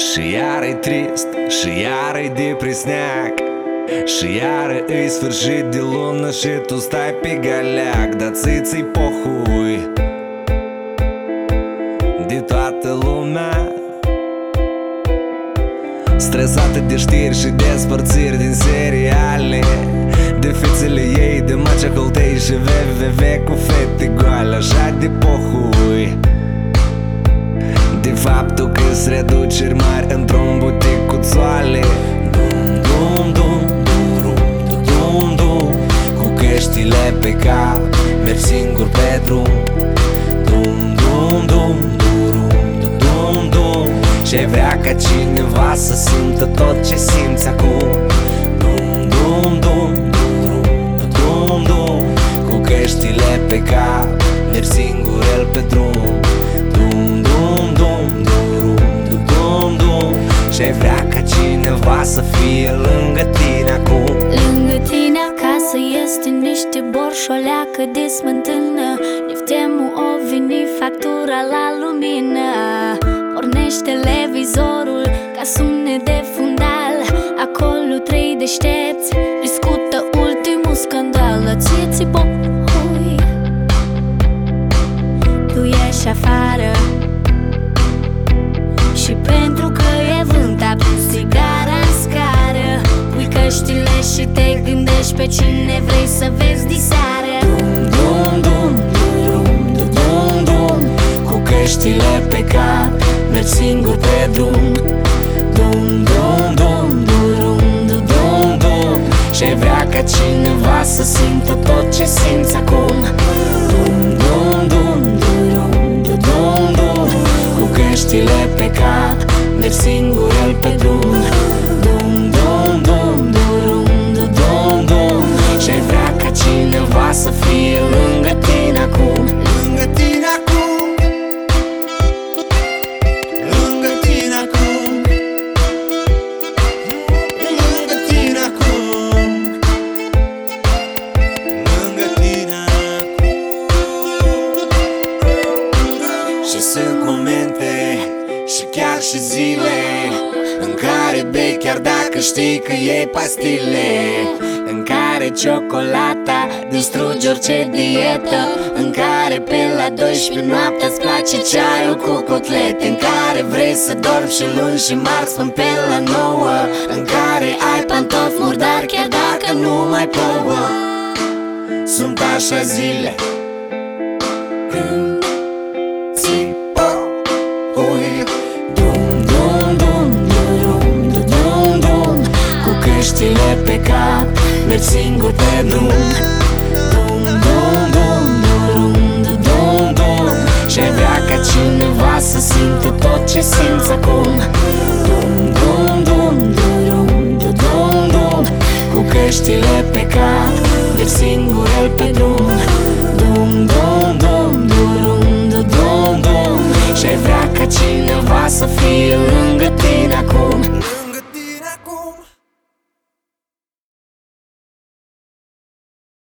Și iar e trist, și iar e depresняк Și iar e sfârșit de lună și tu stai pe galeac Dar ți-ți pohui De toată lumea Stresată de știri și despărțiri din seriale De fițele reduceri mari într-un butic cu țoale Dum, dum, dum, dum, dum, dum, dum Cu căștile pe cap, merg singur pe drum Dum, dum, dum, dum, dum, dum, dum Ce vrea ca cineva să simtă tot ce simți acum Dum, dum, dum, dum, dum, dum Cu căștile pe cap, merg singur el pe drum Ce vrea ca cineva să fie lângă tine acum. Lângă tine acasă este niște borșoleacă de smântână Niftemu o vini factura la lumină. Pornește televizorul ca sunet de fundal. Acolo trei deștepți discută ultimul scandal. Ție ți hui Tu ieși afară pe cine vrei să vezi diseară Dum, dum, dum, dum, dum, dum Cu căștile pe cap Merg singur pe drum Dum, dum, dum, dum, dum, dum, dum Ce vrea ca cineva să simtă tot ce simți acum cineva să fie lângă tine acum. Lângă tine acum. Lângă tine acum. Lângă tine acum. Lângă tine Și sunt momente și chiar și zile În care bei chiar dacă știi că iei pastile În care ciocolata distruge orice dietă În care pe la 12 noaptea îți place ceaiul cu cotlete În care vrei să dormi și luni și marți până pe la 9 În care ai pantofi murdari chiar dacă nu mai plouă. Sunt așa zile Când Cu căștile pe cap Merg singur pe drum. Dum, dum, dum, dum, dum, dum, dum Ce vrea ca cineva să simtă tot ce simți acum